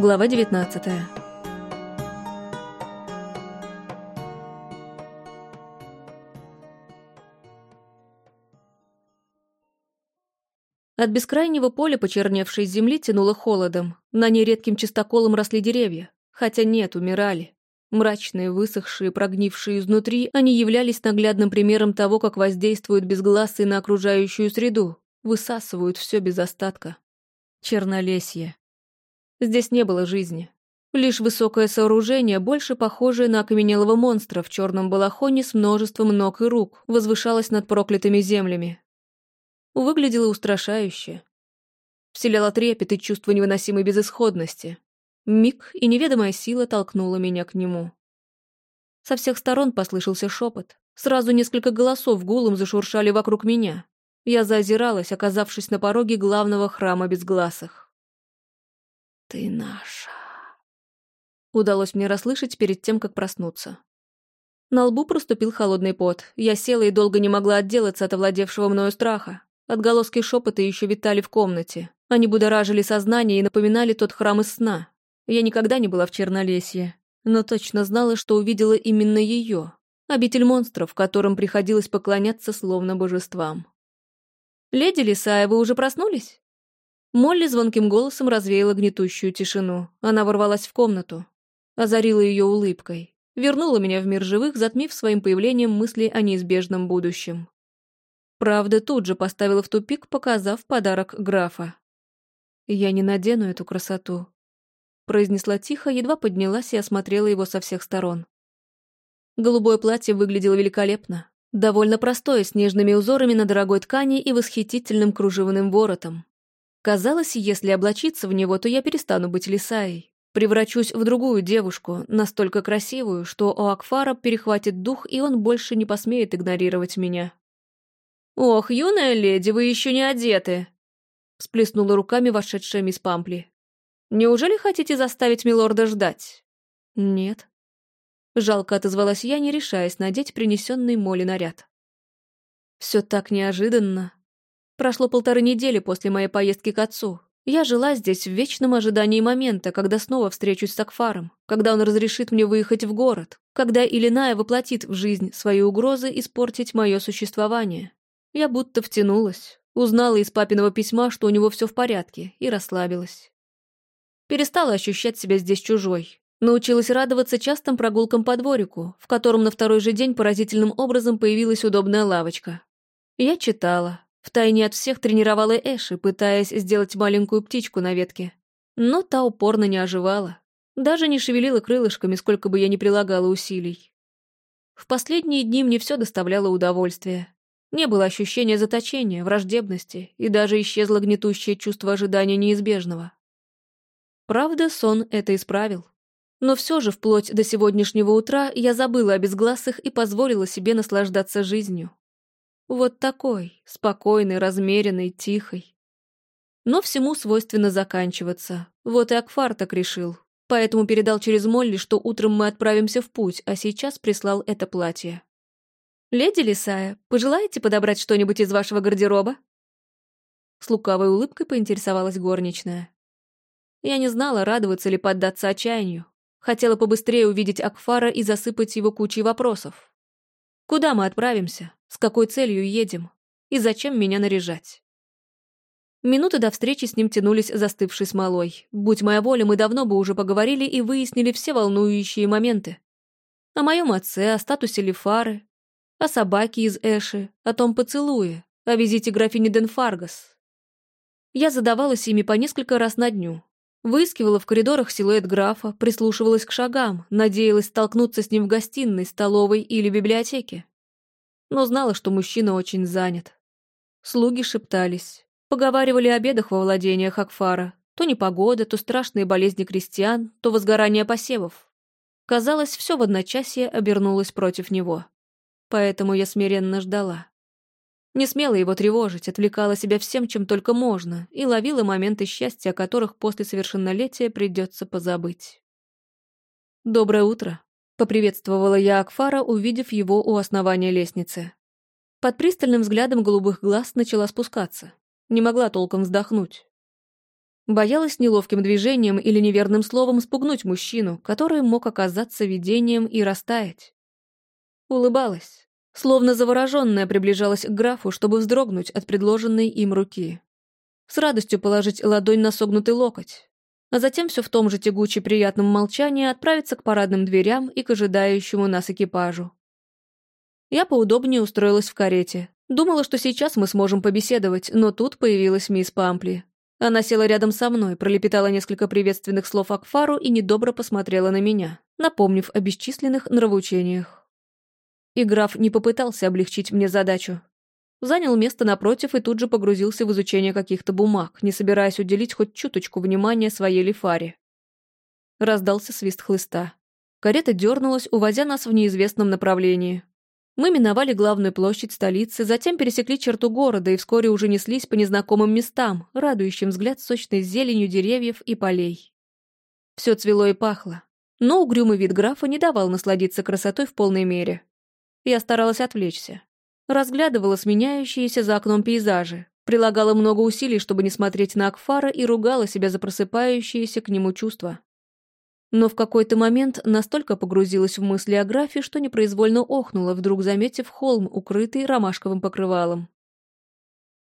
Глава 19 От бескрайнего поля почерневшей земли тянуло холодом. На ней редким чистоколом росли деревья. Хотя нет, умирали. Мрачные, высохшие, прогнившие изнутри, они являлись наглядным примером того, как воздействуют безгласые на окружающую среду, высасывают все без остатка. Чернолесье. Здесь не было жизни. Лишь высокое сооружение, больше похожее на окаменелого монстра в черном балахоне с множеством ног и рук, возвышалось над проклятыми землями. Выглядело устрашающе. Вселяло трепет и чувство невыносимой безысходности. Миг, и неведомая сила толкнула меня к нему. Со всех сторон послышался шепот. Сразу несколько голосов гулом зашуршали вокруг меня. Я заозиралась, оказавшись на пороге главного храма безгласых. «Ты наша», — удалось мне расслышать перед тем, как проснуться. На лбу проступил холодный пот. Я села и долго не могла отделаться от овладевшего мною страха. Отголоски шепота еще витали в комнате. Они будоражили сознание и напоминали тот храм из сна. Я никогда не была в Чернолесье, но точно знала, что увидела именно ее, обитель монстров, которым приходилось поклоняться словно божествам. «Леди Лисая, вы уже проснулись?» Молли звонким голосом развеяла гнетущую тишину. Она ворвалась в комнату. Озарила ее улыбкой. Вернула меня в мир живых, затмив своим появлением мысли о неизбежном будущем. Правда, тут же поставила в тупик, показав подарок графа. Я не надену эту красоту произнесла тихо, едва поднялась и осмотрела его со всех сторон. Голубое платье выглядело великолепно. Довольно простое, с нежными узорами на дорогой ткани и восхитительным кружевным воротом. Казалось, если облачиться в него, то я перестану быть лисаей. Превращусь в другую девушку, настолько красивую, что у Акфара перехватит дух, и он больше не посмеет игнорировать меня. «Ох, юная леди, вы еще не одеты!» Сплеснула руками вошедшая мисс Пампли. Неужели хотите заставить милорда ждать? Нет. Жалко отозвалась я, не решаясь надеть принесенный Молли наряд. Все так неожиданно. Прошло полторы недели после моей поездки к отцу. Я жила здесь в вечном ожидании момента, когда снова встречусь с Акфаром, когда он разрешит мне выехать в город, когда Илиная воплотит в жизнь свои угрозы испортить мое существование. Я будто втянулась, узнала из папиного письма, что у него все в порядке, и расслабилась. Перестала ощущать себя здесь чужой. Научилась радоваться частым прогулкам по дворику, в котором на второй же день поразительным образом появилась удобная лавочка. Я читала. Втайне от всех тренировала Эши, пытаясь сделать маленькую птичку на ветке. Но та упорно не оживала. Даже не шевелила крылышками, сколько бы я ни прилагала усилий. В последние дни мне все доставляло удовольствие. Не было ощущения заточения, враждебности, и даже исчезло гнетущее чувство ожидания неизбежного. Правда, сон это исправил. Но все же вплоть до сегодняшнего утра я забыла о безгласых и позволила себе наслаждаться жизнью. Вот такой, спокойный, размеренный, тихой. Но всему свойственно заканчиваться. Вот и Акфар так решил. Поэтому передал через Молли, что утром мы отправимся в путь, а сейчас прислал это платье. «Леди Лисая, пожелаете подобрать что-нибудь из вашего гардероба?» С лукавой улыбкой поинтересовалась горничная. Я не знала, радоваться ли поддаться отчаянию. Хотела побыстрее увидеть Акфара и засыпать его кучей вопросов. Куда мы отправимся? С какой целью едем? И зачем меня наряжать? Минуты до встречи с ним тянулись застывшей смолой. Будь моя воля, мы давно бы уже поговорили и выяснили все волнующие моменты. О моем отце, о статусе Лефары, о собаке из Эши, о том поцелуе, о визите графини Денфаргас. Я задавалась ими по несколько раз на дню, Выискивала в коридорах силуэт графа, прислушивалась к шагам, надеялась столкнуться с ним в гостиной, столовой или библиотеке. Но знала, что мужчина очень занят. Слуги шептались, поговаривали о бедах во владениях Акфара. То непогода, то страшные болезни крестьян, то возгорание посевов. Казалось, все в одночасье обернулось против него. Поэтому я смиренно ждала. Не смела его тревожить, отвлекала себя всем, чем только можно, и ловила моменты счастья, о которых после совершеннолетия придется позабыть. «Доброе утро», — поприветствовала я Акфара, увидев его у основания лестницы. Под пристальным взглядом голубых глаз начала спускаться. Не могла толком вздохнуть. Боялась неловким движением или неверным словом спугнуть мужчину, который мог оказаться видением и растаять. Улыбалась, словно завороженная приближалась к графу, чтобы вздрогнуть от предложенной им руки. С радостью положить ладонь на согнутый локоть, а затем все в том же тягуче приятном молчании отправиться к парадным дверям и к ожидающему нас экипажу. Я поудобнее устроилась в карете. Думала, что сейчас мы сможем побеседовать, но тут появилась мисс Пампли. Она села рядом со мной, пролепетала несколько приветственных слов Акфару и недобро посмотрела на меня, напомнив о бесчисленных нравоучениях. И граф не попытался облегчить мне задачу. Занял место напротив и тут же погрузился в изучение каких-то бумаг, не собираясь уделить хоть чуточку внимания своей лифаре. Раздался свист хлыста. Карета дернулась, увозя нас в неизвестном направлении. Мы миновали главную площадь столицы, затем пересекли черту города и вскоре уже неслись по незнакомым местам, радующим взгляд сочной зеленью деревьев и полей. Все цвело и пахло, но угрюмый вид графа не давал насладиться красотой в полной мере. Я старалась отвлечься. Разглядывала сменяющиеся за окном пейзажи, прилагала много усилий, чтобы не смотреть на Акфара и ругала себя за просыпающиеся к нему чувства. Но в какой-то момент настолько погрузилась в мысли о графе, что непроизвольно охнула, вдруг заметив холм, укрытый ромашковым покрывалом.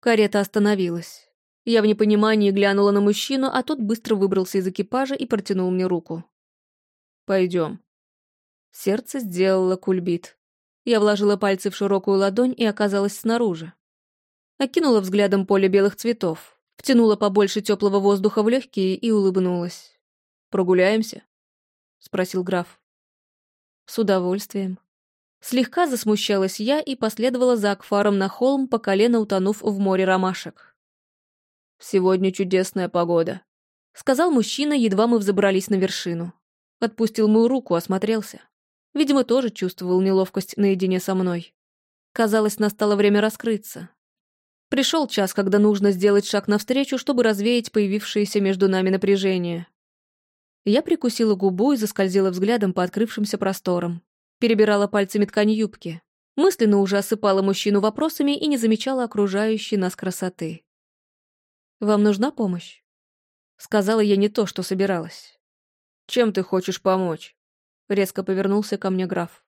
Карета остановилась. Я в непонимании глянула на мужчину, а тот быстро выбрался из экипажа и протянул мне руку. «Пойдем». Сердце сделало кульбит. Я вложила пальцы в широкую ладонь и оказалась снаружи. Окинула взглядом поле белых цветов, втянула побольше теплого воздуха в легкие и улыбнулась. «Прогуляемся?» спросил граф. С удовольствием. Слегка засмущалась я и последовала за Акфаром на холм, по колено утонув в море ромашек. «Сегодня чудесная погода», — сказал мужчина, едва мы взобрались на вершину. Отпустил мою руку, осмотрелся. Видимо, тоже чувствовал неловкость наедине со мной. Казалось, настало время раскрыться. Пришел час, когда нужно сделать шаг навстречу, чтобы развеять появившееся между нами напряжение. Я прикусила губу и заскользила взглядом по открывшимся просторам. Перебирала пальцами ткань юбки. Мысленно уже осыпала мужчину вопросами и не замечала окружающей нас красоты. «Вам нужна помощь?» Сказала я не то, что собиралась. «Чем ты хочешь помочь?» Резко повернулся ко мне граф.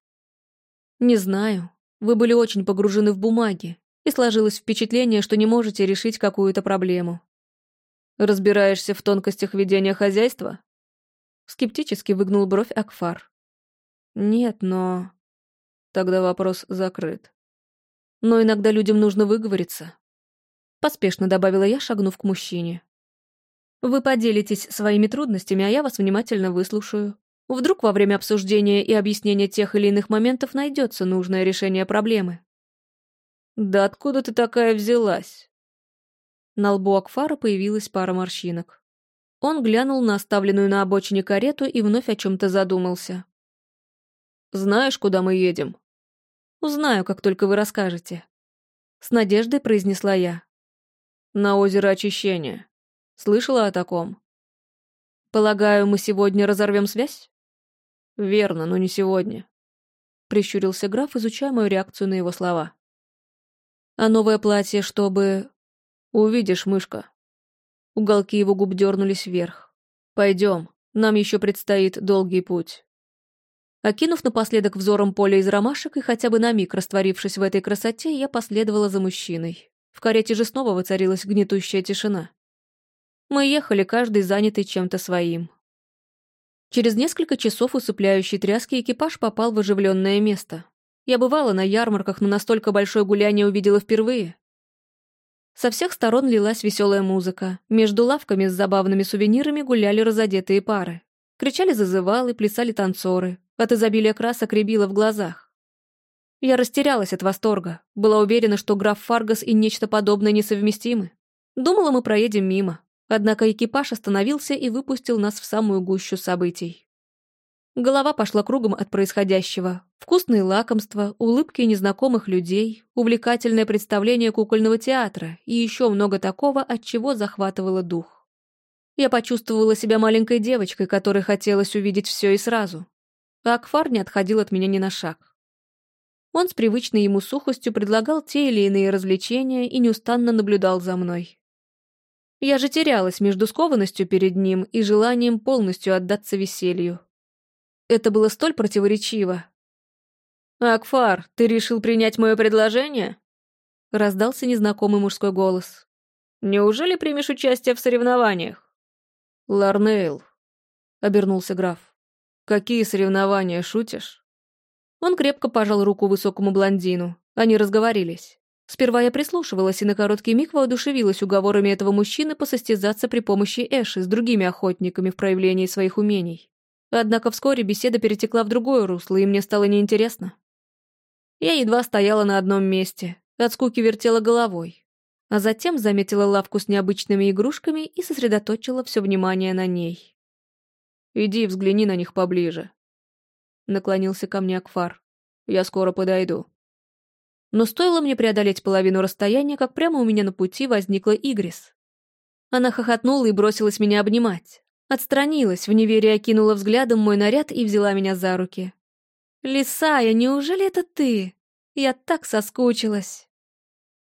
«Не знаю. Вы были очень погружены в бумаги, и сложилось впечатление, что не можете решить какую-то проблему. Разбираешься в тонкостях ведения хозяйства? Скептически выгнул бровь Акфар. «Нет, но...» Тогда вопрос закрыт. «Но иногда людям нужно выговориться». Поспешно добавила я, шагнув к мужчине. «Вы поделитесь своими трудностями, а я вас внимательно выслушаю. Вдруг во время обсуждения и объяснения тех или иных моментов найдется нужное решение проблемы». «Да откуда ты такая взялась?» На лбу Акфара появилась пара морщинок. Он глянул на оставленную на обочине карету и вновь о чем-то задумался. «Знаешь, куда мы едем?» «Узнаю, как только вы расскажете». С надеждой произнесла я. «На озеро Очищения. Слышала о таком?» «Полагаю, мы сегодня разорвем связь?» «Верно, но не сегодня», — прищурился граф, изучая мою реакцию на его слова. «А новое платье, чтобы...» «Увидишь, мышка», Уголки его губ дернулись вверх. «Пойдем, нам еще предстоит долгий путь». Окинув напоследок взором поле из ромашек и хотя бы на миг растворившись в этой красоте, я последовала за мужчиной. В карете же снова воцарилась гнетущая тишина. Мы ехали, каждый занятый чем-то своим. Через несколько часов усыпляющей тряски экипаж попал в оживленное место. Я бывала на ярмарках, но настолько большое гуляние увидела впервые. Со всех сторон лилась веселая музыка. Между лавками с забавными сувенирами гуляли разодетые пары. Кричали зазывалы, плясали танцоры. От изобилия красок рябило в глазах. Я растерялась от восторга. Была уверена, что граф Фаргас и нечто подобное несовместимы. Думала, мы проедем мимо. Однако экипаж остановился и выпустил нас в самую гущу событий. Голова пошла кругом от происходящего. Вкусные лакомства, улыбки незнакомых людей, увлекательное представление кукольного театра и еще много такого, от чего захватывало дух. Я почувствовала себя маленькой девочкой, которой хотелось увидеть все и сразу. А Акфар не отходил от меня ни на шаг. Он с привычной ему сухостью предлагал те или иные развлечения и неустанно наблюдал за мной. Я же терялась между скованностью перед ним и желанием полностью отдаться веселью. Это было столь противоречиво. «Акфар, ты решил принять мое предложение?» Раздался незнакомый мужской голос. «Неужели примешь участие в соревнованиях?» «Ларнейл», — обернулся граф. «Какие соревнования, шутишь?» Он крепко пожал руку высокому блондину. Они разговорились. Сперва я прислушивалась и на короткий миг воодушевилась уговорами этого мужчины посостязаться при помощи Эши с другими охотниками в проявлении своих умений. Однако вскоре беседа перетекла в другое русло, и мне стало неинтересно. Я едва стояла на одном месте, от скуки вертела головой, а затем заметила лавку с необычными игрушками и сосредоточила все внимание на ней. «Иди взгляни на них поближе», — наклонился ко мне Акфар. «Я скоро подойду». Но стоило мне преодолеть половину расстояния, как прямо у меня на пути возникла Игрис. Она хохотнула и бросилась меня обнимать. Отстранилась, в неверии окинула взглядом мой наряд и взяла меня за руки. «Лисая, неужели это ты? Я так соскучилась!»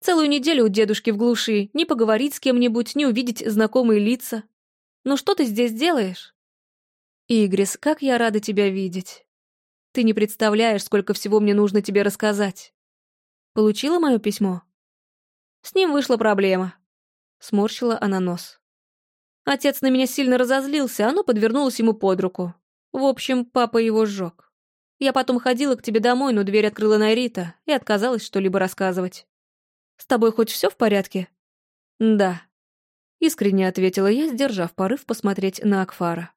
Целую неделю у дедушки в глуши, не поговорить с кем-нибудь, не увидеть знакомые лица. «Ну что ты здесь делаешь?» «Игрис, как я рада тебя видеть. Ты не представляешь, сколько всего мне нужно тебе рассказать. Получила мое письмо?» «С ним вышла проблема», — сморщила она нос. Отец на меня сильно разозлился, оно подвернулось ему под руку. В общем, папа его сжег. Я потом ходила к тебе домой, но дверь открыла Найрита и отказалась что-либо рассказывать. «С тобой хоть все в порядке?» «Да», — искренне ответила я, сдержав порыв посмотреть на Акфара.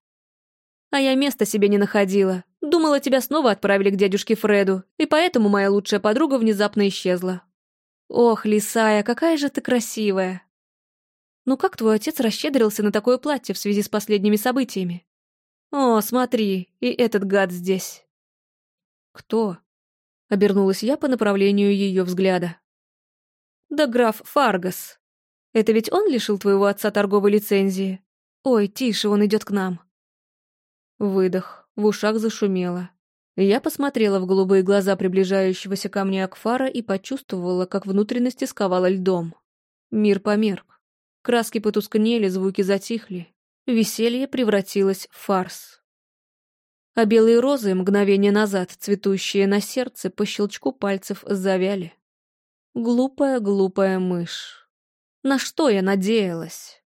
«А я места себе не находила. Думала, тебя снова отправили к дядюшке Фреду, и поэтому моя лучшая подруга внезапно исчезла. Ох, Лисая, какая же ты красивая. Ну как твой отец расщедрился на такое платье в связи с последними событиями? О, смотри, и этот гад здесь. Кто? Обернулась я по направлению ее взгляда. Да граф Фаргас. Это ведь он лишил твоего отца торговой лицензии? Ой, тише, он идет к нам. Выдох в ушах зашумело. Я посмотрела в голубые глаза приближающегося ко мне Акфара и почувствовала, как внутренности сковало льдом. Мир померк. Краски потускнели, звуки затихли. Веселье превратилось в фарс. А белые розы, мгновение назад цветущие на сердце, по щелчку пальцев завяли. Глупая-глупая мышь. На что я надеялась?